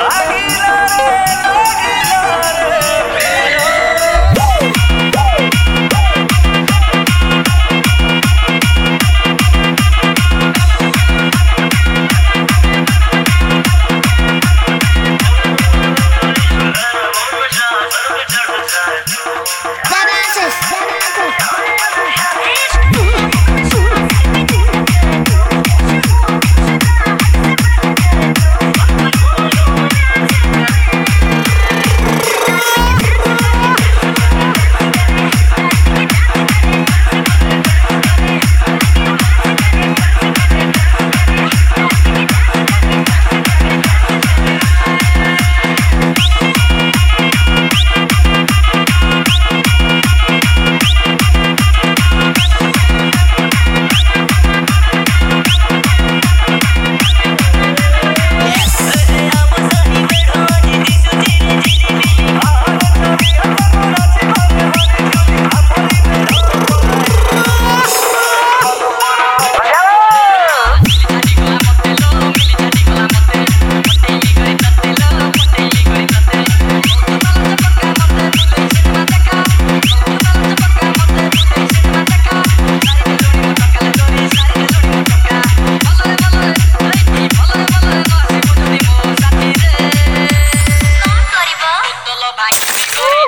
লাগিলা রে। Nine.